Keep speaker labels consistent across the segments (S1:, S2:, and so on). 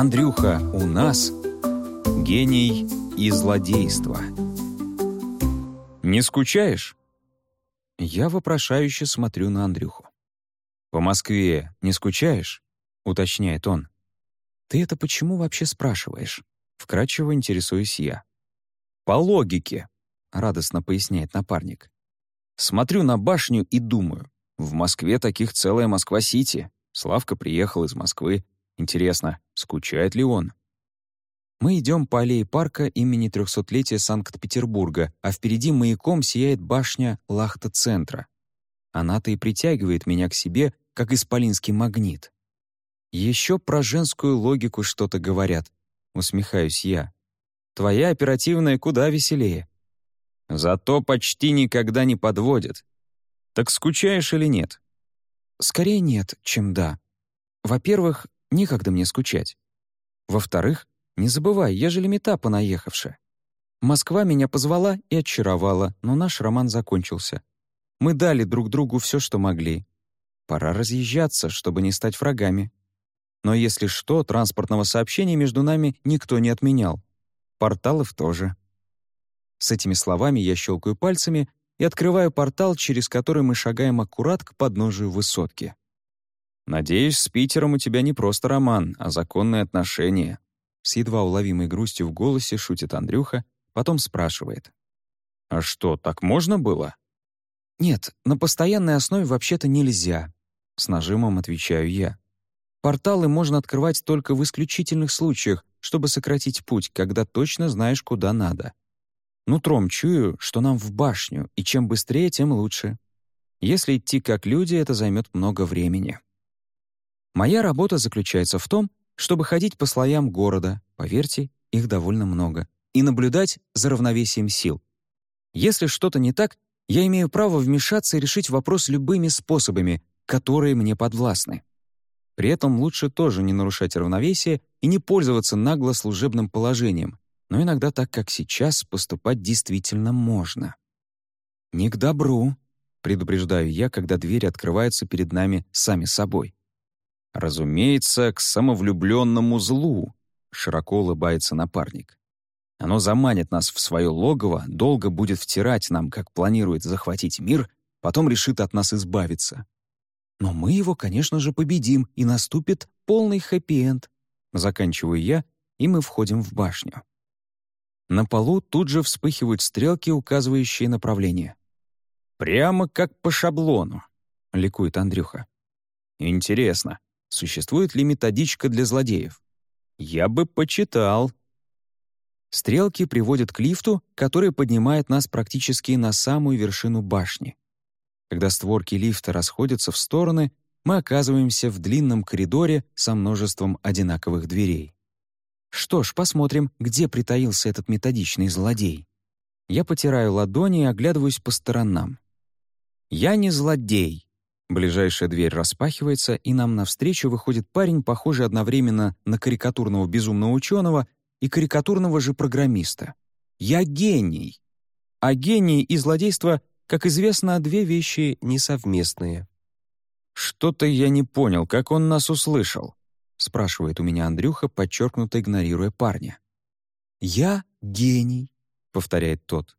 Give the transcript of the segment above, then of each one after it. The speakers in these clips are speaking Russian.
S1: Андрюха у нас гений и злодейство. Не скучаешь? Я вопрошающе смотрю на Андрюху. «По Москве не скучаешь?» — уточняет он. «Ты это почему вообще спрашиваешь?» — вкратчиво интересуюсь я. «По логике», — радостно поясняет напарник. «Смотрю на башню и думаю, в Москве таких целая Москва-Сити. Славка приехал из Москвы. Интересно, скучает ли он? Мы идем по аллее парка имени 300-летия Санкт-Петербурга, а впереди маяком сияет башня Лахта-центра. Она-то и притягивает меня к себе, как исполинский магнит. Еще про женскую логику что-то говорят. Усмехаюсь я. Твоя оперативная куда веселее. Зато почти никогда не подводит. Так скучаешь или нет? Скорее нет, чем да. Во-первых, некогда мне скучать. Во-вторых, не забывай, я же лимита понаехавшая. Москва меня позвала и очаровала, но наш роман закончился. Мы дали друг другу все, что могли. Пора разъезжаться, чтобы не стать врагами. Но если что, транспортного сообщения между нами никто не отменял. Порталов тоже. С этими словами я щелкаю пальцами и открываю портал, через который мы шагаем аккурат к подножию высотки. «Надеюсь, с Питером у тебя не просто роман, а законные отношения», с едва уловимой грустью в голосе шутит Андрюха, потом спрашивает. «А что, так можно было?» «Нет, на постоянной основе вообще-то нельзя», — с нажимом отвечаю я. «Порталы можно открывать только в исключительных случаях, чтобы сократить путь, когда точно знаешь, куда надо. Нутром чую, что нам в башню, и чем быстрее, тем лучше. Если идти как люди, это займет много времени. Моя работа заключается в том, чтобы ходить по слоям города, поверьте, их довольно много, и наблюдать за равновесием сил. Если что-то не так, я имею право вмешаться и решить вопрос любыми способами, которые мне подвластны. При этом лучше тоже не нарушать равновесие и не пользоваться нагло служебным положением, но иногда так, как сейчас, поступать действительно можно. «Не к добру», — предупреждаю я, когда двери открываются перед нами сами собой. «Разумеется, к самовлюбленному злу», — широко улыбается напарник. «Оно заманит нас в свое логово, долго будет втирать нам, как планирует захватить мир, потом решит от нас избавиться. Но мы его, конечно же, победим, и наступит полный хэппи-энд. Заканчиваю я, и мы входим в башню. На полу тут же вспыхивают стрелки, указывающие направление. «Прямо как по шаблону», — ликует Андрюха. «Интересно, существует ли методичка для злодеев? Я бы почитал». Стрелки приводят к лифту, который поднимает нас практически на самую вершину башни. Когда створки лифта расходятся в стороны, мы оказываемся в длинном коридоре со множеством одинаковых дверей. Что ж, посмотрим, где притаился этот методичный злодей. Я потираю ладони и оглядываюсь по сторонам. Я не злодей. Ближайшая дверь распахивается, и нам навстречу выходит парень, похожий одновременно на карикатурного безумного ученого и карикатурного же программиста. Я гений. А гений и злодейство, как известно, две вещи несовместные. Что-то я не понял, как он нас услышал. — спрашивает у меня Андрюха, подчеркнуто игнорируя парня. «Я гений», — повторяет тот.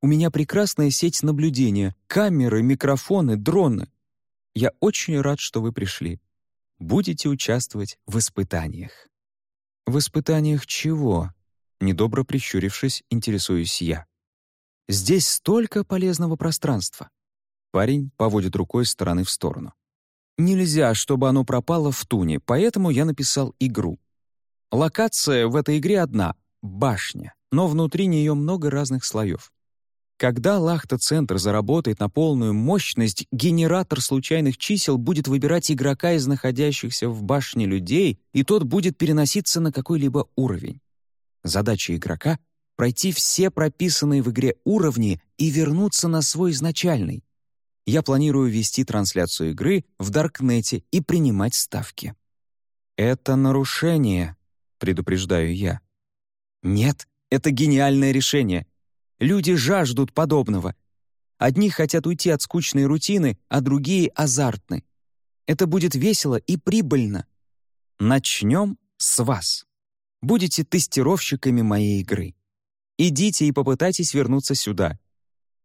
S1: «У меня прекрасная сеть наблюдения, камеры, микрофоны, дроны. Я очень рад, что вы пришли. Будете участвовать в испытаниях». «В испытаниях чего?» Недобро прищурившись, интересуюсь я. «Здесь столько полезного пространства». Парень поводит рукой с стороны в сторону. Нельзя, чтобы оно пропало в туне, поэтому я написал игру. Локация в этой игре одна — башня, но внутри нее много разных слоев. Когда Лахта-центр заработает на полную мощность, генератор случайных чисел будет выбирать игрока из находящихся в башне людей, и тот будет переноситься на какой-либо уровень. Задача игрока — пройти все прописанные в игре уровни и вернуться на свой изначальный я планирую вести трансляцию игры в Даркнете и принимать ставки. «Это нарушение», — предупреждаю я. «Нет, это гениальное решение. Люди жаждут подобного. Одни хотят уйти от скучной рутины, а другие — азартны. Это будет весело и прибыльно. Начнем с вас. Будете тестировщиками моей игры. Идите и попытайтесь вернуться сюда.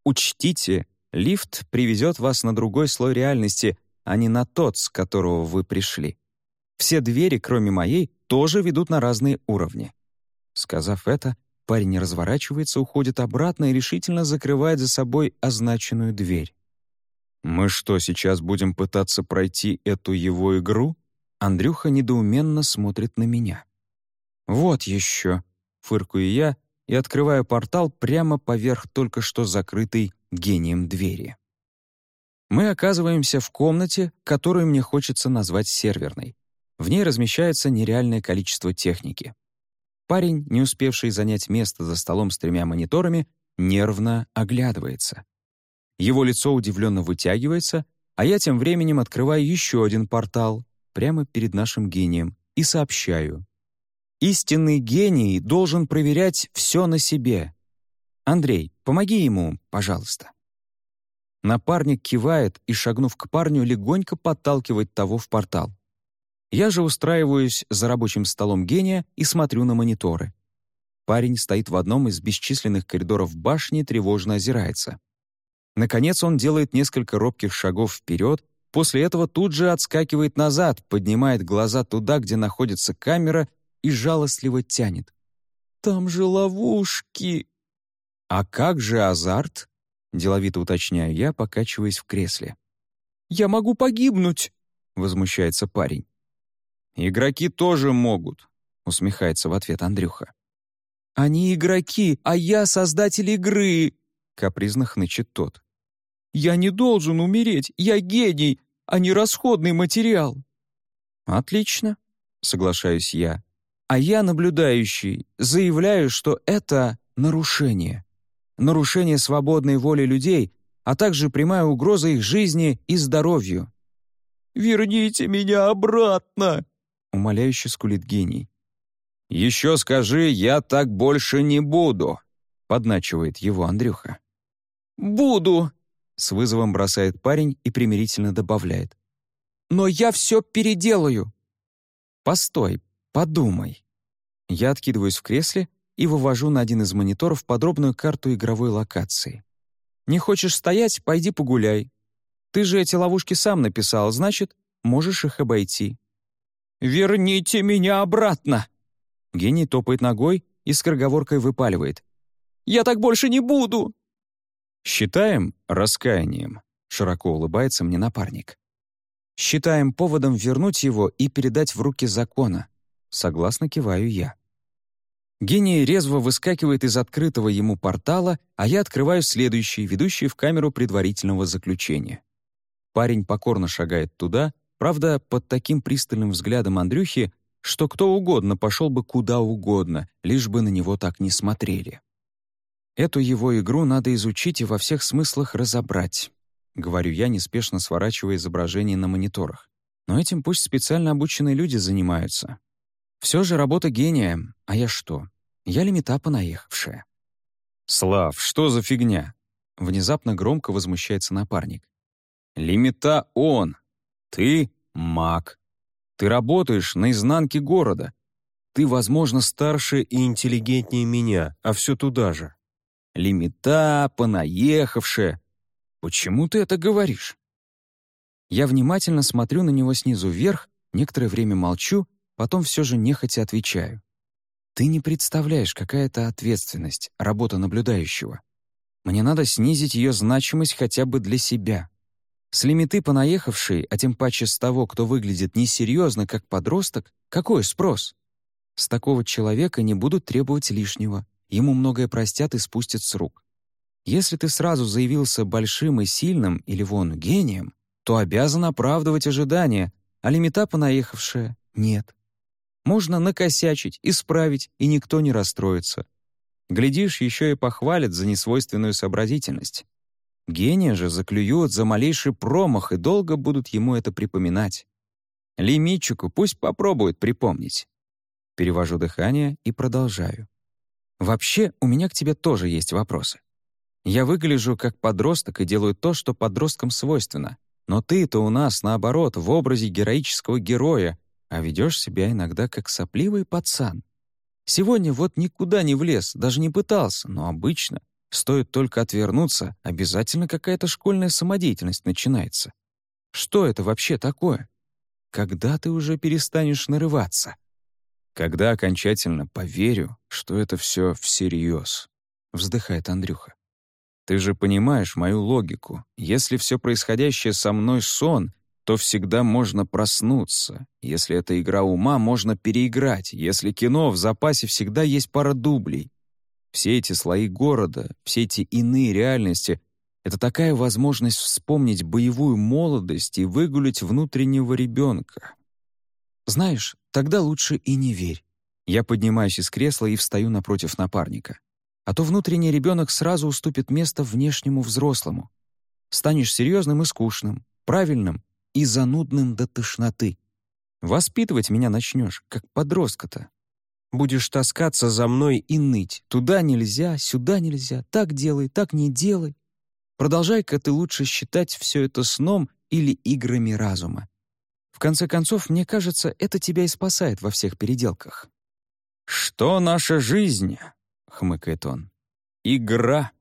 S1: Учтите, лифт привезет вас на другой слой реальности, а не на тот, с которого вы пришли. Все двери, кроме моей, тоже ведут на разные уровни». Сказав это, парень разворачивается, уходит обратно и решительно закрывает за собой означенную дверь. «Мы что, сейчас будем пытаться пройти эту его игру?» Андрюха недоуменно смотрит на меня. «Вот еще!» — фыркаю я и открываю портал прямо поверх только что закрытой гением двери. Мы оказываемся в комнате, которую мне хочется назвать серверной. В ней размещается нереальное количество техники. Парень, не успевший занять место за столом с тремя мониторами, нервно оглядывается. Его лицо удивленно вытягивается, а я тем временем открываю еще один портал прямо перед нашим гением и сообщаю. Истинный гений должен проверять все на себе. Андрей, помоги ему, пожалуйста. Напарник кивает и, шагнув к парню, легонько подталкивает того в портал. Я же устраиваюсь за рабочим столом гения и смотрю на мониторы. Парень стоит в одном из бесчисленных коридоров башни и тревожно озирается. Наконец он делает несколько робких шагов вперед, после этого тут же отскакивает назад, поднимает глаза туда, где находится камера, и жалостливо тянет. «Там же ловушки!» «А как же азарт?» — деловито уточняю я, покачиваясь в кресле. «Я могу погибнуть!» — возмущается парень. «Игроки тоже могут», — усмехается в ответ Андрюха. «Они игроки, а я создатель игры», — капризно хнычет тот. «Я не должен умереть, я гений, а не расходный материал». «Отлично», — соглашаюсь я. «А я, наблюдающий, заявляю, что это нарушение. Нарушение свободной воли людей, а также прямая угроза их жизни и здоровью». «Верните меня обратно!» Умоляюще скулит гений. «Еще скажи, я так больше не буду», — подначивает его Андрюха. «Буду», — с вызовом бросает парень и примирительно добавляет. «Но я все переделаю». «Постой, подумай». Я откидываюсь в кресле и вывожу на один из мониторов подробную карту игровой локации. «Не хочешь стоять? Пойди погуляй. Ты же эти ловушки сам написал, значит, можешь их обойти. «Верните меня обратно!» Гений топает ногой и скороговоркой выпаливает. «Я так больше не буду!» «Считаем раскаянием», — широко улыбается мне напарник. «Считаем поводом вернуть его и передать в руки закона», — согласно киваю я. Гений резво выскакивает из открытого ему портала, а я открываю следующий, ведущий в камеру предварительного заключения. Парень покорно шагает туда, Правда, под таким пристальным взглядом Андрюхи, что кто угодно пошел бы куда угодно, лишь бы на него так не смотрели. Эту его игру надо изучить и во всех смыслах разобрать, говорю я, неспешно сворачивая изображение на мониторах. Но этим пусть специально обученные люди занимаются. Все же работа гения, а я что? Я лимита понаехавшая. «Слав, что за фигня?» Внезапно громко возмущается напарник. «Лимита он, ты — маг. Ты работаешь на изнанке города. Ты, возможно, старше и интеллигентнее меня, а все туда же. Лимита, понаехавшая. Почему ты это говоришь? Я внимательно смотрю на него снизу вверх, некоторое время молчу, потом все же нехотя отвечаю. Ты не представляешь, какая это ответственность, работа наблюдающего. Мне надо снизить ее значимость хотя бы для себя. С лимиты понаехавшей, а тем паче с того, кто выглядит несерьезно, как подросток, какой спрос? С такого человека не будут требовать лишнего, ему многое простят и спустят с рук. Если ты сразу заявился большим и сильным или вон гением, то обязан оправдывать ожидания, а лимита понаехавшая — нет. Можно накосячить, исправить, и никто не расстроится. Глядишь, еще и похвалят за несвойственную сообразительность. Гения же заклюют за малейший промах и долго будут ему это припоминать. Лимитчику пусть попробует припомнить. Перевожу дыхание и продолжаю. Вообще, у меня к тебе тоже есть вопросы. Я выгляжу как подросток и делаю то, что подросткам свойственно. Но ты-то у нас, наоборот, в образе героического героя, а ведешь себя иногда как сопливый пацан. Сегодня вот никуда не влез, даже не пытался, но обычно, стоит только отвернуться, обязательно какая-то школьная самодеятельность начинается. Что это вообще такое? Когда ты уже перестанешь нарываться? Когда окончательно поверю, что это все всерьез, вздыхает Андрюха. Ты же понимаешь мою логику. Если все происходящее со мной сон, то всегда можно проснуться. Если это игра ума, можно переиграть. Если кино, в запасе всегда есть пара дублей. Все эти слои города, все эти иные реальности — это такая возможность вспомнить боевую молодость и выгулять внутреннего ребенка. Знаешь, тогда лучше и не верь. Я поднимаюсь из кресла и встаю напротив напарника. А то внутренний ребенок сразу уступит место внешнему взрослому. Станешь серьезным и скучным, правильным и занудным до тошноты. Воспитывать меня начнешь, как подростка-то. Будешь таскаться за мной и ныть. Туда нельзя, сюда нельзя, так делай, так не делай. Продолжай-ка ты лучше считать все это сном или играми разума. В конце концов, мне кажется, это тебя и спасает во всех переделках. «Что наша жизнь?» — хмыкает он. «Игра».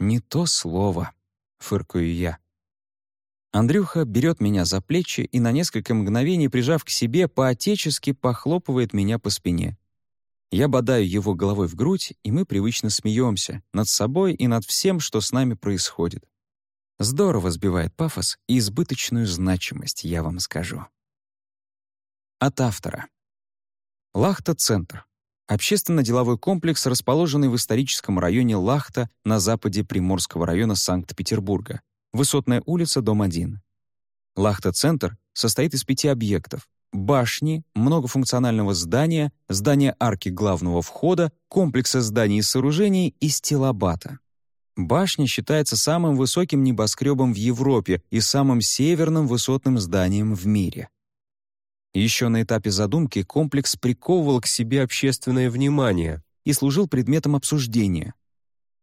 S1: «Не то слово», — фыркаю я. Андрюха берет меня за плечи и на несколько мгновений, прижав к себе, по-отечески похлопывает меня по спине. Я бодаю его головой в грудь, и мы привычно смеемся над собой и над всем, что с нами происходит. Здорово сбивает пафос и избыточную значимость, я вам скажу. От автора. Лахта-центр. Общественно-деловой комплекс, расположенный в историческом районе Лахта на западе Приморского района Санкт-Петербурга. Высотная улица, дом 1. Лахта-центр состоит из пяти объектов. Башни, многофункционального здания, здания арки главного входа, комплекса зданий и сооружений и стилобата. Башня считается самым высоким небоскребом в Европе и самым северным высотным зданием в мире. Еще на этапе задумки комплекс приковывал к себе общественное внимание и служил предметом обсуждения.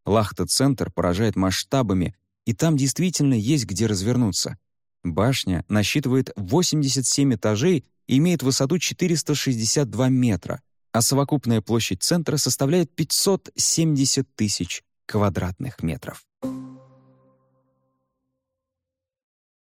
S1: Лахта-центр поражает масштабами и там действительно есть где развернуться. Башня насчитывает 87 этажей и имеет высоту 462 метра, а совокупная площадь центра составляет 570 тысяч квадратных метров.